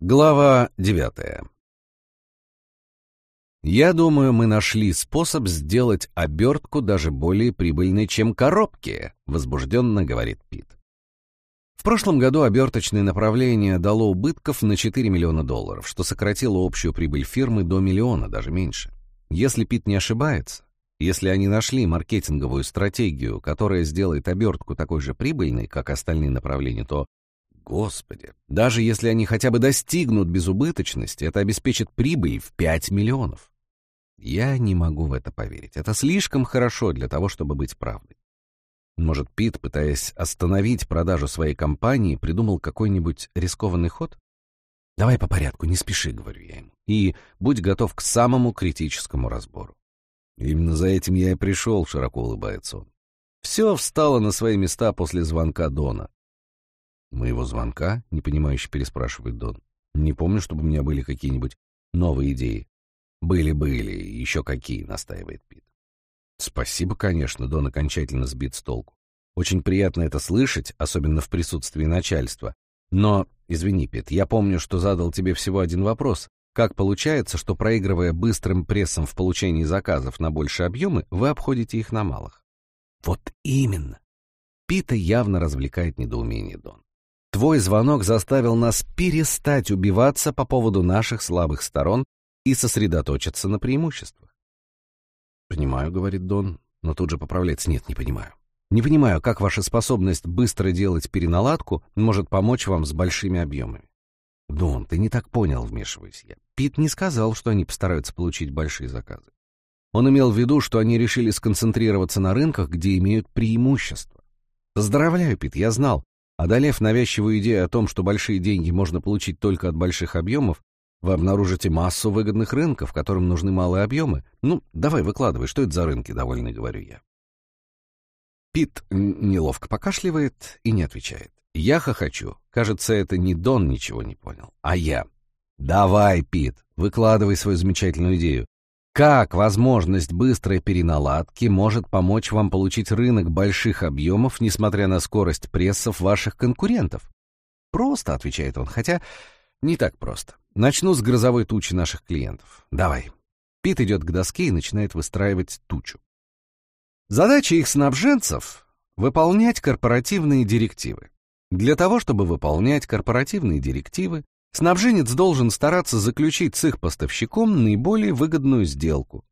Глава девятая. Я думаю, мы нашли способ сделать обертку даже более прибыльной, чем коробки, возбужденно говорит Пит. В прошлом году оберточное направление дало убытков на 4 миллиона долларов, что сократило общую прибыль фирмы до миллиона, даже меньше. Если Пит не ошибается, если они нашли маркетинговую стратегию, которая сделает обертку такой же прибыльной, как остальные направления, то Господи, даже если они хотя бы достигнут безубыточности, это обеспечит прибыль в 5 миллионов. Я не могу в это поверить. Это слишком хорошо для того, чтобы быть правдой. Может, Пит, пытаясь остановить продажу своей компании, придумал какой-нибудь рискованный ход? Давай по порядку, не спеши, говорю я ему. И будь готов к самому критическому разбору. Именно за этим я и пришел, широко улыбается он. Все встало на свои места после звонка Дона. «Моего звонка?» — непонимающе переспрашивает Дон. «Не помню, чтобы у меня были какие-нибудь новые идеи». «Были-были, еще какие», — настаивает Пит. «Спасибо, конечно», — Дон окончательно сбит с толку. «Очень приятно это слышать, особенно в присутствии начальства. Но, извини, Пит, я помню, что задал тебе всего один вопрос. Как получается, что, проигрывая быстрым прессом в получении заказов на большие объемы, вы обходите их на малых?» «Вот именно!» Пита явно развлекает недоумение Дон. Твой звонок заставил нас перестать убиваться по поводу наших слабых сторон и сосредоточиться на преимуществах. «Понимаю», — говорит Дон, но тут же поправляется. «Нет, не понимаю. Не понимаю, как ваша способность быстро делать переналадку может помочь вам с большими объемами». «Дон, ты не так понял», — вмешиваюсь я. Пит не сказал, что они постараются получить большие заказы. Он имел в виду, что они решили сконцентрироваться на рынках, где имеют преимущество. Поздравляю, Пит, я знал, Одолев навязчивую идею о том, что большие деньги можно получить только от больших объемов, вы обнаружите массу выгодных рынков, которым нужны малые объемы. Ну, давай выкладывай, что это за рынки, довольно говорю я. Пит неловко покашливает и не отвечает. Я хохочу. Кажется, это не Дон ничего не понял, а я. Давай, Пит, выкладывай свою замечательную идею. Как возможность быстрой переналадки может помочь вам получить рынок больших объемов, несмотря на скорость прессов ваших конкурентов? Просто, отвечает он, хотя не так просто. Начну с грозовой тучи наших клиентов. Давай. Пит идет к доске и начинает выстраивать тучу. Задача их снабженцев — выполнять корпоративные директивы. Для того, чтобы выполнять корпоративные директивы, Снабженец должен стараться заключить с их поставщиком наиболее выгодную сделку.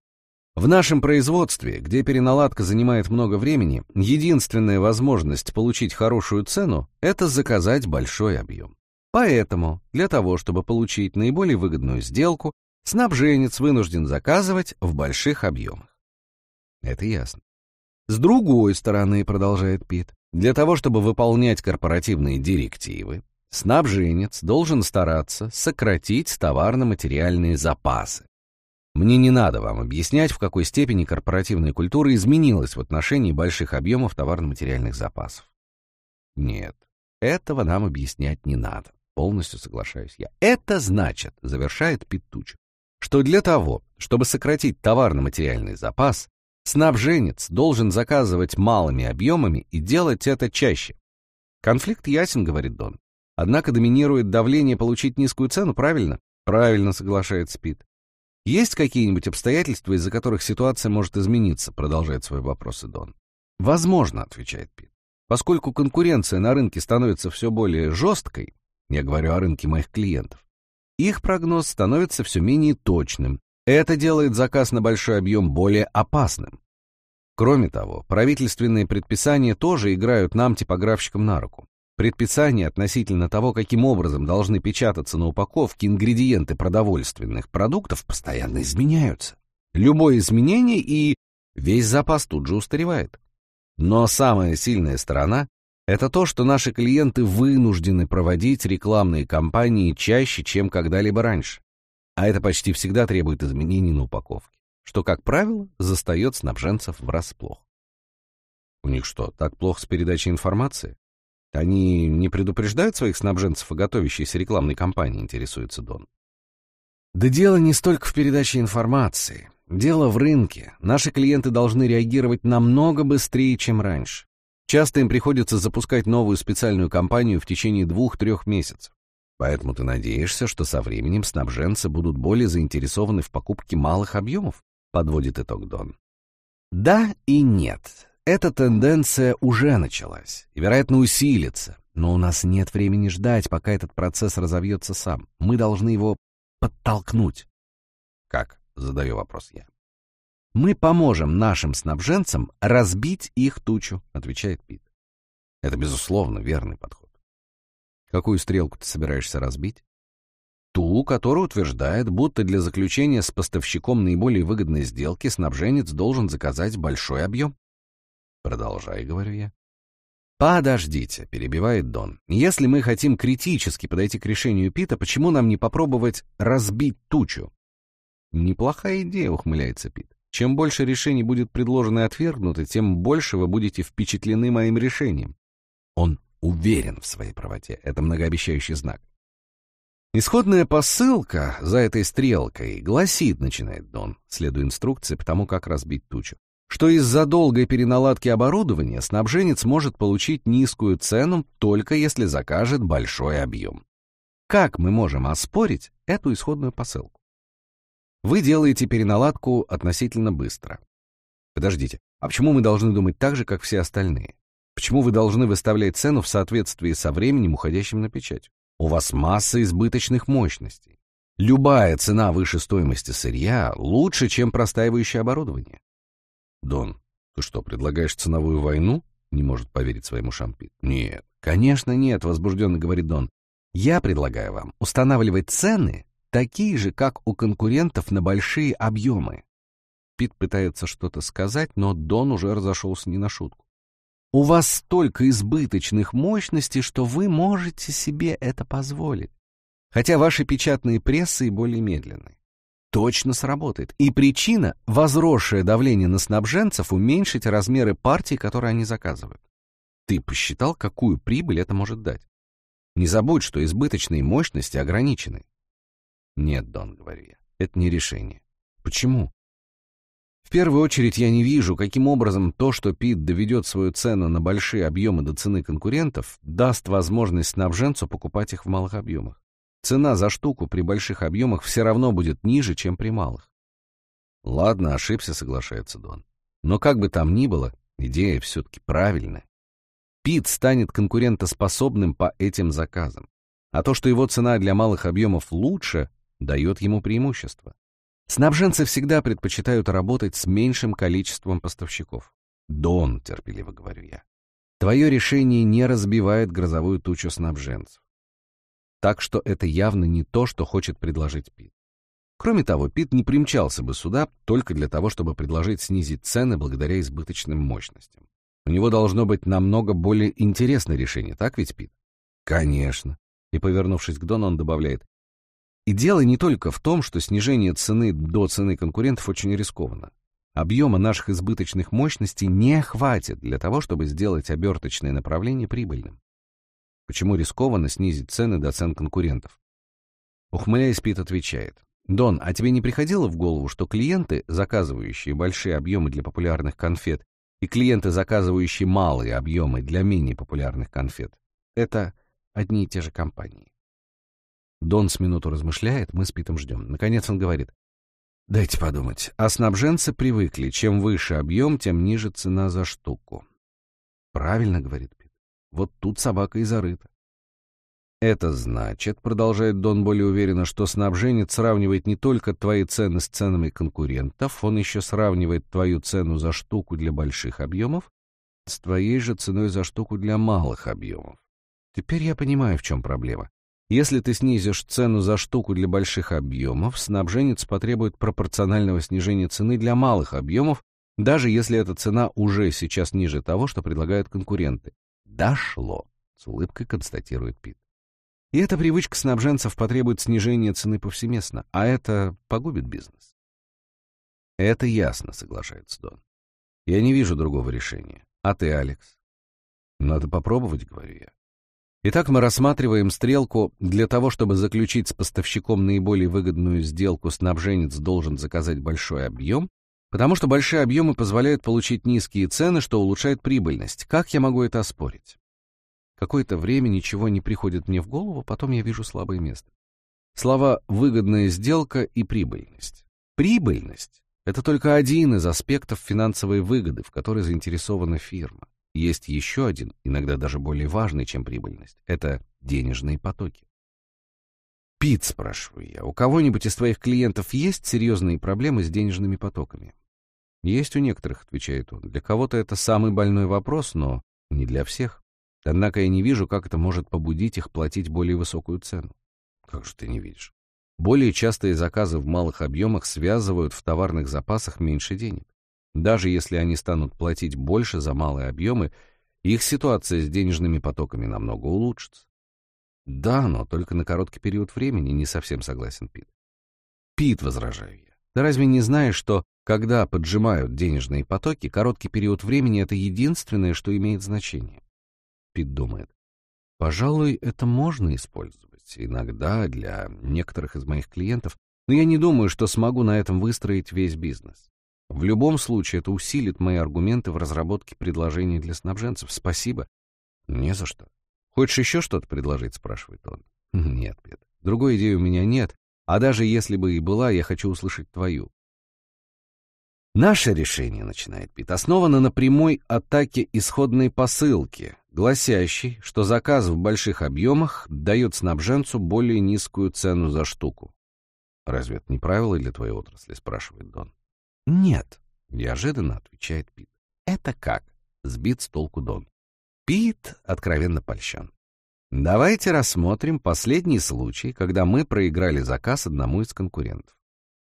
В нашем производстве, где переналадка занимает много времени, единственная возможность получить хорошую цену – это заказать большой объем. Поэтому, для того, чтобы получить наиболее выгодную сделку, снабженец вынужден заказывать в больших объемах. Это ясно. С другой стороны, продолжает Пит, для того, чтобы выполнять корпоративные директивы, Снабженец должен стараться сократить товарно-материальные запасы. Мне не надо вам объяснять, в какой степени корпоративная культура изменилась в отношении больших объемов товарно-материальных запасов. Нет, этого нам объяснять не надо. Полностью соглашаюсь я. Это значит, завершает Петучев, что для того, чтобы сократить товарно-материальный запас, снабженец должен заказывать малыми объемами и делать это чаще. Конфликт ясен, говорит Дон. Однако доминирует давление получить низкую цену, правильно? Правильно, соглашается Пит. Есть какие-нибудь обстоятельства, из-за которых ситуация может измениться, продолжает свой вопрос Дон. Возможно, отвечает Пит. Поскольку конкуренция на рынке становится все более жесткой, я говорю о рынке моих клиентов, их прогноз становится все менее точным. Это делает заказ на большой объем более опасным. Кроме того, правительственные предписания тоже играют нам, типографщикам, на руку. Предписания относительно того, каким образом должны печататься на упаковке ингредиенты продовольственных продуктов, постоянно изменяются. Любое изменение и весь запас тут же устаревает. Но самая сильная сторона — это то, что наши клиенты вынуждены проводить рекламные кампании чаще, чем когда-либо раньше. А это почти всегда требует изменений на упаковке, что, как правило, застает снабженцев врасплох. У них что, так плохо с передачей информации? Они не предупреждают своих снабженцев о готовящейся рекламной кампании, интересуется Дон. Да дело не столько в передаче информации. Дело в рынке. Наши клиенты должны реагировать намного быстрее, чем раньше. Часто им приходится запускать новую специальную кампанию в течение двух-трех месяцев. Поэтому ты надеешься, что со временем снабженцы будут более заинтересованы в покупке малых объемов? Подводит итог Дон. Да и нет. Эта тенденция уже началась и, вероятно, усилится. Но у нас нет времени ждать, пока этот процесс разовьется сам. Мы должны его подтолкнуть. Как? Задаю вопрос я. Мы поможем нашим снабженцам разбить их тучу, отвечает Пит. Это, безусловно, верный подход. Какую стрелку ты собираешься разбить? Ту, которая утверждает, будто для заключения с поставщиком наиболее выгодной сделки снабженец должен заказать большой объем. Продолжай, говорю я. «Подождите», — перебивает Дон. «Если мы хотим критически подойти к решению Пита, почему нам не попробовать разбить тучу?» «Неплохая идея», — ухмыляется Пит. «Чем больше решений будет предложено и отвергнуто, тем больше вы будете впечатлены моим решением». Он уверен в своей правоте. Это многообещающий знак. Исходная посылка за этой стрелкой гласит, начинает Дон, следуя инструкции по тому, как разбить тучу что из-за долгой переналадки оборудования снабженец может получить низкую цену только если закажет большой объем. Как мы можем оспорить эту исходную посылку? Вы делаете переналадку относительно быстро. Подождите, а почему мы должны думать так же, как все остальные? Почему вы должны выставлять цену в соответствии со временем, уходящим на печать? У вас масса избыточных мощностей. Любая цена выше стоимости сырья лучше, чем простаивающее оборудование. Дон, ты что, предлагаешь ценовую войну? Не может поверить своему Шампит. Нет, конечно нет, возбужденно говорит Дон. Я предлагаю вам устанавливать цены такие же, как у конкурентов на большие объемы. Пит пытается что-то сказать, но Дон уже разошелся не на шутку. У вас столько избыточных мощностей, что вы можете себе это позволить. Хотя ваши печатные прессы и более медленные точно сработает. И причина — возросшее давление на снабженцев уменьшить размеры партий, которые они заказывают. Ты посчитал, какую прибыль это может дать? Не забудь, что избыточные мощности ограничены. Нет, Дон, говорю я, это не решение. Почему? В первую очередь я не вижу, каким образом то, что Пит доведет свою цену на большие объемы до цены конкурентов, даст возможность снабженцу покупать их в малых объемах. Цена за штуку при больших объемах все равно будет ниже, чем при малых. Ладно, ошибся, соглашается Дон. Но как бы там ни было, идея все-таки правильная. Пит станет конкурентоспособным по этим заказам. А то, что его цена для малых объемов лучше, дает ему преимущество. Снабженцы всегда предпочитают работать с меньшим количеством поставщиков. Дон, терпеливо говорю я. Твое решение не разбивает грозовую тучу снабженцев. Так что это явно не то, что хочет предложить Пит. Кроме того, Пит не примчался бы сюда только для того, чтобы предложить снизить цены благодаря избыточным мощностям. У него должно быть намного более интересное решение, так ведь, Пит? Конечно. И, повернувшись к Дону, он добавляет, и дело не только в том, что снижение цены до цены конкурентов очень рискованно. Объема наших избыточных мощностей не хватит для того, чтобы сделать оберточное направление прибыльным. Почему рискованно снизить цены до цен конкурентов? Ухмыляясь, Пит отвечает. «Дон, а тебе не приходило в голову, что клиенты, заказывающие большие объемы для популярных конфет, и клиенты, заказывающие малые объемы для менее популярных конфет, это одни и те же компании?» Дон с минуту размышляет, мы с Питом ждем. Наконец он говорит. «Дайте подумать. А снабженцы привыкли, чем выше объем, тем ниже цена за штуку». «Правильно, — говорит вот тут собака и зарыта. Это значит, продолжает Дон более уверенно, что снабженец сравнивает не только твои цены с ценами конкурентов, он еще сравнивает твою цену за штуку для больших объемов с твоей же ценой за штуку для малых объемов. Теперь я понимаю, в чем проблема. Если ты снизишь цену за штуку для больших объемов, снабженец потребует пропорционального снижения цены для малых объемов, даже если эта цена уже сейчас ниже того, что предлагают конкуренты. Дошло, с улыбкой констатирует Пит. И эта привычка снабженцев потребует снижения цены повсеместно, а это погубит бизнес. Это ясно, соглашается Дон. Я не вижу другого решения. А ты, Алекс? Надо попробовать, говорю я. Итак, мы рассматриваем стрелку. Для того, чтобы заключить с поставщиком наиболее выгодную сделку, снабженец должен заказать большой объем, Потому что большие объемы позволяют получить низкие цены, что улучшает прибыльность. Как я могу это оспорить? Какое-то время ничего не приходит мне в голову, потом я вижу слабое место. Слова «выгодная сделка» и «прибыльность». Прибыльность — это только один из аспектов финансовой выгоды, в которой заинтересована фирма. Есть еще один, иногда даже более важный, чем прибыльность. Это денежные потоки. Пит, спрашиваю я, у кого-нибудь из твоих клиентов есть серьезные проблемы с денежными потоками? Есть у некоторых, отвечает он. Для кого-то это самый больной вопрос, но не для всех. Однако я не вижу, как это может побудить их платить более высокую цену. Как же ты не видишь? Более частые заказы в малых объемах связывают в товарных запасах меньше денег. Даже если они станут платить больше за малые объемы, их ситуация с денежными потоками намного улучшится. Да, но только на короткий период времени, не совсем согласен Пит. Пит, возражаю я. Ты разве не знаешь, что, когда поджимают денежные потоки, короткий период времени — это единственное, что имеет значение? Пит думает. Пожалуй, это можно использовать иногда для некоторых из моих клиентов, но я не думаю, что смогу на этом выстроить весь бизнес. В любом случае, это усилит мои аргументы в разработке предложений для снабженцев. Спасибо. Не за что. Хочешь еще что-то предложить, спрашивает он. Нет, Пет, другой идеи у меня нет, а даже если бы и была, я хочу услышать твою. Наше решение, начинает Пит, основано на прямой атаке исходной посылки, гласящей, что заказ в больших объемах дает снабженцу более низкую цену за штуку. «Разве это не правило для твоей отрасли?» — спрашивает Дон. «Нет», — неожиданно отвечает Пит. «Это как?» — сбит с толку Дон. Пит откровенно польщен. Давайте рассмотрим последний случай, когда мы проиграли заказ одному из конкурентов.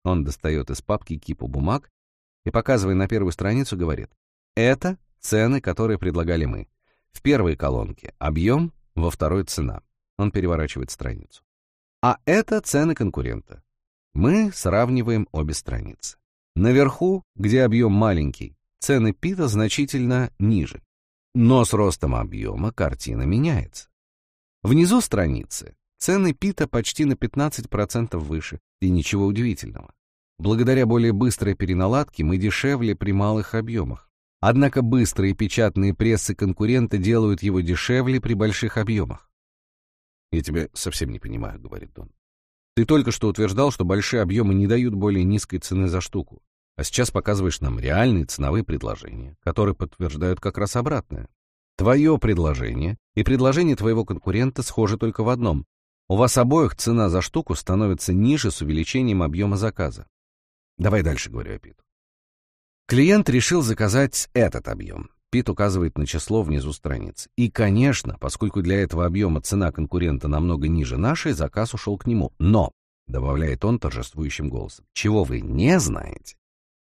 Он достает из папки кипу бумаг и, показывая на первую страницу, говорит, это цены, которые предлагали мы. В первой колонке объем, во второй цена. Он переворачивает страницу. А это цены конкурента. Мы сравниваем обе страницы. Наверху, где объем маленький, цены Пита значительно ниже. Но с ростом объема картина меняется. Внизу страницы цены Пита почти на 15% выше, и ничего удивительного. Благодаря более быстрой переналадке мы дешевле при малых объемах. Однако быстрые печатные прессы конкурента делают его дешевле при больших объемах. «Я тебя совсем не понимаю», — говорит он. «Ты только что утверждал, что большие объемы не дают более низкой цены за штуку. А сейчас показываешь нам реальные ценовые предложения, которые подтверждают как раз обратное. Твое предложение и предложение твоего конкурента схожи только в одном. У вас обоих цена за штуку становится ниже с увеличением объема заказа. Давай дальше, говорю я Питу. Клиент решил заказать этот объем. Пит указывает на число внизу страницы. И, конечно, поскольку для этого объема цена конкурента намного ниже нашей, заказ ушел к нему. Но, добавляет он торжествующим голосом, чего вы не знаете,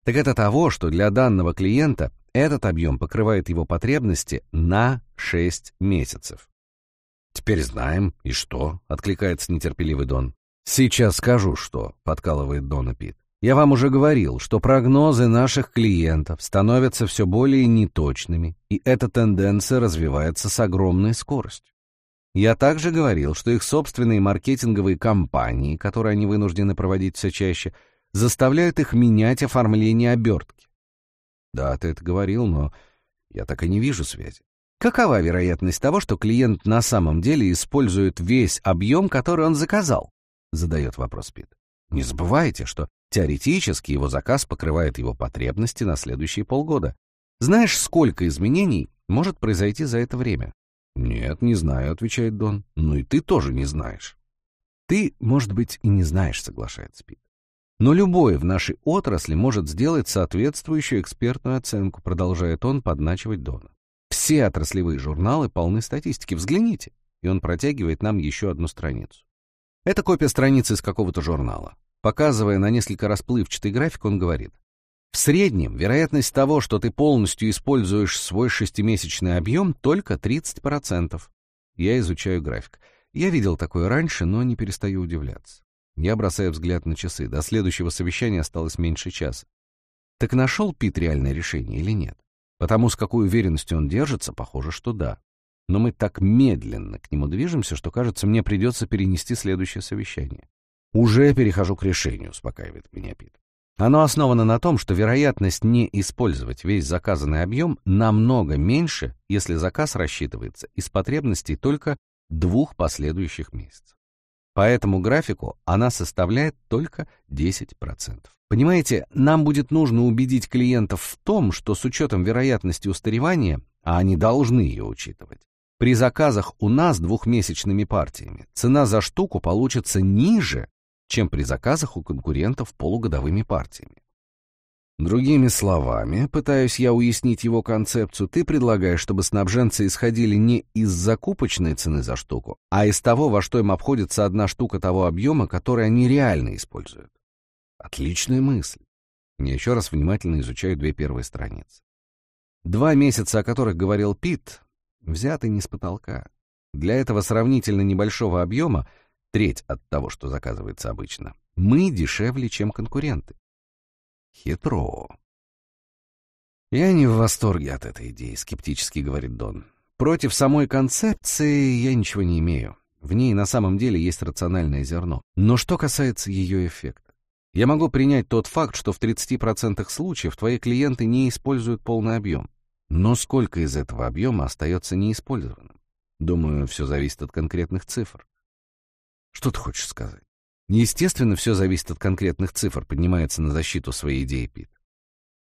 так это того, что для данного клиента этот объем покрывает его потребности на 6 месяцев. «Теперь знаем. И что?» — откликается нетерпеливый Дон. «Сейчас скажу, что», — подкалывает Дон и Пит. «Я вам уже говорил, что прогнозы наших клиентов становятся все более неточными, и эта тенденция развивается с огромной скоростью. Я также говорил, что их собственные маркетинговые кампании, которые они вынуждены проводить все чаще, — заставляют их менять оформление обертки. Да, ты это говорил, но я так и не вижу связи. Какова вероятность того, что клиент на самом деле использует весь объем, который он заказал? Задает вопрос Пит. Не забывайте, что теоретически его заказ покрывает его потребности на следующие полгода. Знаешь, сколько изменений может произойти за это время? Нет, не знаю, отвечает Дон. Ну и ты тоже не знаешь. Ты, может быть, и не знаешь, соглашается Пит. Но любой в нашей отрасли может сделать соответствующую экспертную оценку, продолжает он подначивать Дона. Все отраслевые журналы полны статистики, взгляните. И он протягивает нам еще одну страницу. Это копия страницы из какого-то журнала. Показывая на несколько расплывчатый график, он говорит. В среднем вероятность того, что ты полностью используешь свой шестимесячный объем, только 30%. Я изучаю график. Я видел такое раньше, но не перестаю удивляться. Я бросаю взгляд на часы. До следующего совещания осталось меньше часа. Так нашел Пит реальное решение или нет? Потому с какой уверенностью он держится, похоже, что да. Но мы так медленно к нему движемся, что, кажется, мне придется перенести следующее совещание. Уже перехожу к решению, успокаивает меня Пит. Оно основано на том, что вероятность не использовать весь заказанный объем намного меньше, если заказ рассчитывается из потребностей только двух последующих месяцев. По этому графику она составляет только 10%. Понимаете, нам будет нужно убедить клиентов в том, что с учетом вероятности устаревания, а они должны ее учитывать, при заказах у нас двухмесячными партиями цена за штуку получится ниже, чем при заказах у конкурентов полугодовыми партиями. Другими словами, пытаюсь я уяснить его концепцию, ты предлагаешь, чтобы снабженцы исходили не из закупочной цены за штуку, а из того, во что им обходится одна штука того объема, который они реально используют. Отличная мысль. Я еще раз внимательно изучаю две первые страницы. Два месяца, о которых говорил Пит, взяты не с потолка. Для этого сравнительно небольшого объема треть от того, что заказывается обычно. Мы дешевле, чем конкуренты. Хитро. Я не в восторге от этой идеи, скептически говорит Дон. Против самой концепции я ничего не имею. В ней на самом деле есть рациональное зерно. Но что касается ее эффекта, я могу принять тот факт, что в 30% случаев твои клиенты не используют полный объем. Но сколько из этого объема остается неиспользованным? Думаю, все зависит от конкретных цифр. Что ты хочешь сказать? Естественно, все зависит от конкретных цифр, поднимается на защиту своей идеи Пит.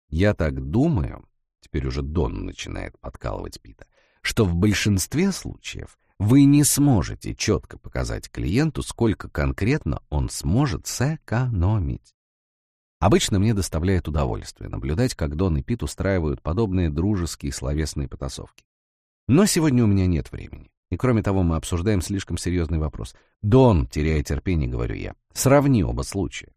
Я так думаю, теперь уже Дон начинает подкалывать Пита, что в большинстве случаев вы не сможете четко показать клиенту, сколько конкретно он сможет сэкономить. Обычно мне доставляет удовольствие наблюдать, как Дон и Пит устраивают подобные дружеские словесные потасовки. Но сегодня у меня нет времени. И кроме того, мы обсуждаем слишком серьезный вопрос. Дон, теряя терпение, говорю я, сравни оба случая.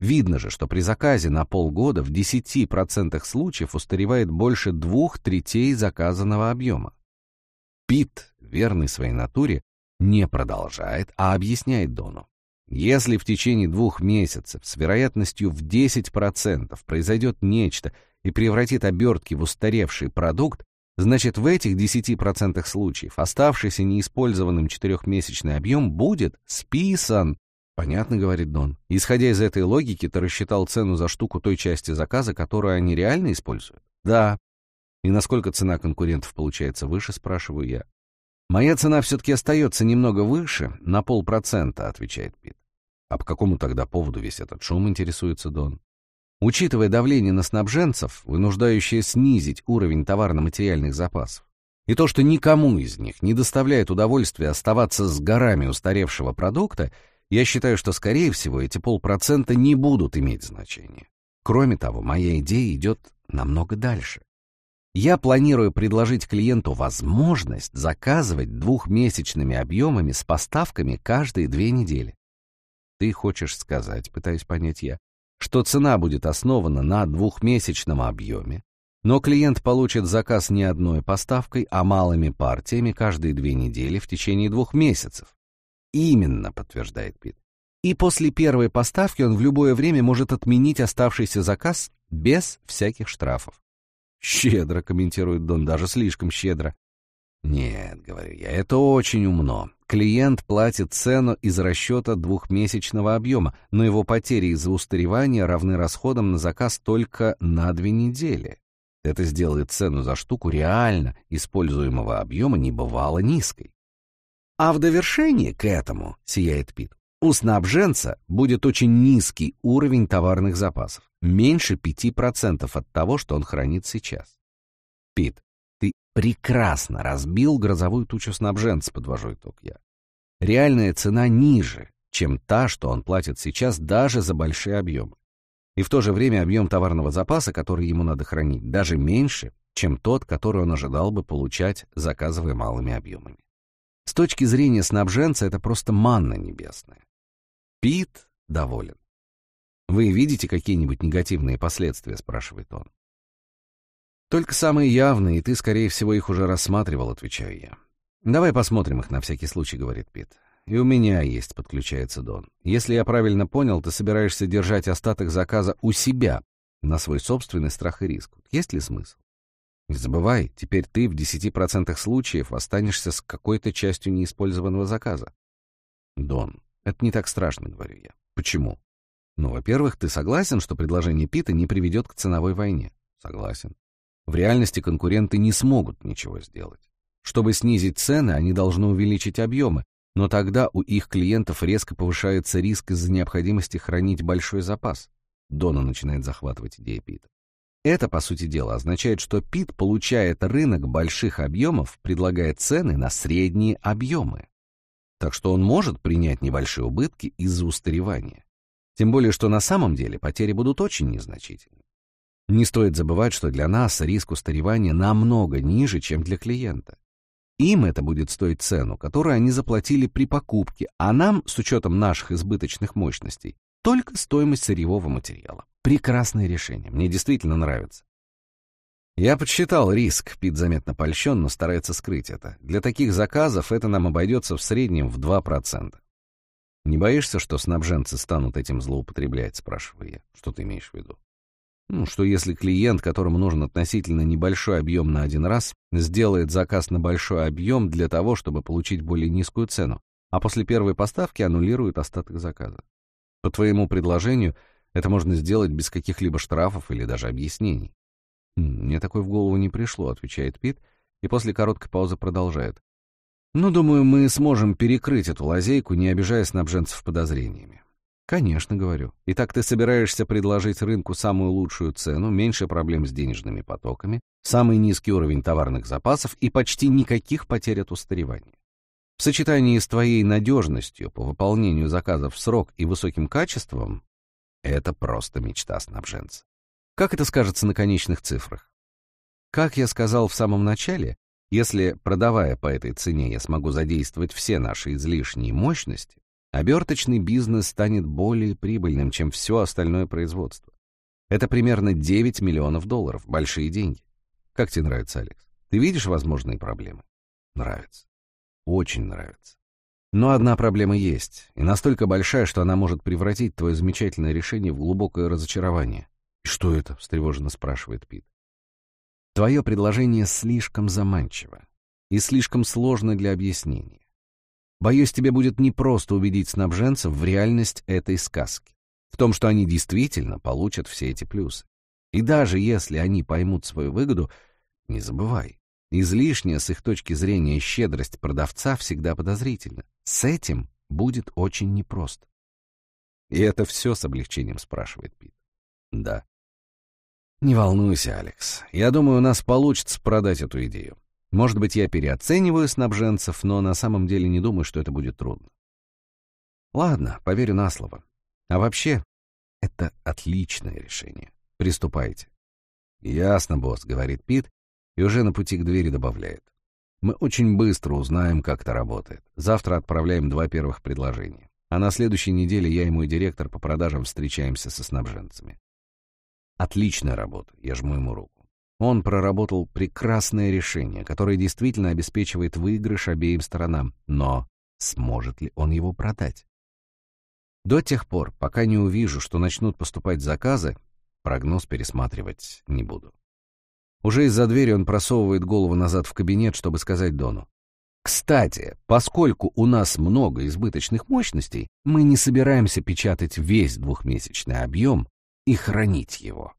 Видно же, что при заказе на полгода в 10% случаев устаревает больше двух третей заказанного объема. Пит, верный своей натуре, не продолжает, а объясняет Дону. Если в течение двух месяцев с вероятностью в 10% произойдет нечто и превратит обертки в устаревший продукт, Значит, в этих 10% случаев оставшийся неиспользованным четырехмесячный объем будет списан. Понятно, говорит Дон. Исходя из этой логики, ты рассчитал цену за штуку той части заказа, которую они реально используют? Да. И насколько цена конкурентов получается выше, спрашиваю я. Моя цена все-таки остается немного выше, на полпроцента, отвечает Пит. А по какому тогда поводу весь этот шум, интересуется Дон? Учитывая давление на снабженцев, вынуждающее снизить уровень товарно-материальных запасов, и то, что никому из них не доставляет удовольствия оставаться с горами устаревшего продукта, я считаю, что, скорее всего, эти полпроцента не будут иметь значения. Кроме того, моя идея идет намного дальше. Я планирую предложить клиенту возможность заказывать двухмесячными объемами с поставками каждые две недели. Ты хочешь сказать, пытаюсь понять я, что цена будет основана на двухмесячном объеме, но клиент получит заказ не одной поставкой, а малыми партиями каждые две недели в течение двух месяцев. Именно, подтверждает Пит. И после первой поставки он в любое время может отменить оставшийся заказ без всяких штрафов. Щедро, комментирует Дон, даже слишком щедро. Нет, говорю я, это очень умно. Клиент платит цену из расчета двухмесячного объема, но его потери из-за устаревания равны расходам на заказ только на две недели. Это сделает цену за штуку реально используемого объема небывало низкой. А в довершение к этому, сияет Пит, у снабженца будет очень низкий уровень товарных запасов, меньше 5% от того, что он хранит сейчас. Пит, прекрасно разбил грозовую тучу снабженца, подвожу итог я. Реальная цена ниже, чем та, что он платит сейчас даже за большие объемы. И в то же время объем товарного запаса, который ему надо хранить, даже меньше, чем тот, который он ожидал бы получать, заказывая малыми объемами. С точки зрения снабженца это просто манна небесная. Пит доволен. «Вы видите какие-нибудь негативные последствия?» — спрашивает он. Только самые явные, и ты, скорее всего, их уже рассматривал, отвечаю я. Давай посмотрим их на всякий случай, говорит Пит. И у меня есть, подключается Дон. Если я правильно понял, ты собираешься держать остаток заказа у себя, на свой собственный страх и риск. Есть ли смысл? Не забывай, теперь ты в 10% случаев останешься с какой-то частью неиспользованного заказа. Дон, это не так страшно, говорю я. Почему? Ну, во-первых, ты согласен, что предложение Пита не приведет к ценовой войне? Согласен. В реальности конкуренты не смогут ничего сделать. Чтобы снизить цены, они должны увеличить объемы, но тогда у их клиентов резко повышается риск из-за необходимости хранить большой запас. Дона начинает захватывать идея Пита. Это, по сути дела, означает, что Пит получает рынок больших объемов, предлагая цены на средние объемы. Так что он может принять небольшие убытки из-за устаревания. Тем более, что на самом деле потери будут очень незначительны. Не стоит забывать, что для нас риск устаревания намного ниже, чем для клиента. Им это будет стоить цену, которую они заплатили при покупке, а нам, с учетом наших избыточных мощностей, только стоимость сырьевого материала. Прекрасное решение, мне действительно нравится. Я подсчитал риск, Пит заметно польщен, но старается скрыть это. Для таких заказов это нам обойдется в среднем в 2%. «Не боишься, что снабженцы станут этим злоупотреблять?» — спрашиваю я. «Что ты имеешь в виду?» Ну, что если клиент, которому нужен относительно небольшой объем на один раз, сделает заказ на большой объем для того, чтобы получить более низкую цену, а после первой поставки аннулирует остаток заказа. По твоему предложению, это можно сделать без каких-либо штрафов или даже объяснений. «Мне такое в голову не пришло», — отвечает Пит, и после короткой паузы продолжает. «Ну, думаю, мы сможем перекрыть эту лазейку, не обижая снабженцев подозрениями. «Конечно, — говорю. Итак, ты собираешься предложить рынку самую лучшую цену, меньше проблем с денежными потоками, самый низкий уровень товарных запасов и почти никаких потерь от устаревания. В сочетании с твоей надежностью по выполнению заказов в срок и высоким качеством — это просто мечта снабженца. Как это скажется на конечных цифрах? Как я сказал в самом начале, если, продавая по этой цене, я смогу задействовать все наши излишние мощности, оберточный бизнес станет более прибыльным, чем все остальное производство. Это примерно 9 миллионов долларов, большие деньги. Как тебе нравится, Алекс? Ты видишь возможные проблемы? Нравится. Очень нравится. Но одна проблема есть, и настолько большая, что она может превратить твое замечательное решение в глубокое разочарование. «И что это?» — встревоженно спрашивает Пит. «Твое предложение слишком заманчиво и слишком сложно для объяснения. Боюсь, тебе будет непросто убедить снабженцев в реальность этой сказки, в том, что они действительно получат все эти плюсы. И даже если они поймут свою выгоду, не забывай, излишняя с их точки зрения щедрость продавца всегда подозрительна. С этим будет очень непросто. И это все с облегчением спрашивает Пит. Да. Не волнуйся, Алекс. Я думаю, у нас получится продать эту идею. Может быть, я переоцениваю снабженцев, но на самом деле не думаю, что это будет трудно. Ладно, поверю на слово. А вообще, это отличное решение. Приступайте. Ясно, босс, говорит Пит, и уже на пути к двери добавляет. Мы очень быстро узнаем, как это работает. Завтра отправляем два первых предложения. А на следующей неделе я и мой директор по продажам встречаемся со снабженцами. Отличная работа, я жму ему руку. Он проработал прекрасное решение, которое действительно обеспечивает выигрыш обеим сторонам, но сможет ли он его продать? До тех пор, пока не увижу, что начнут поступать заказы, прогноз пересматривать не буду. Уже из-за двери он просовывает голову назад в кабинет, чтобы сказать Дону. Кстати, поскольку у нас много избыточных мощностей, мы не собираемся печатать весь двухмесячный объем и хранить его.